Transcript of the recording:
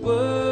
world.